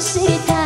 Você tá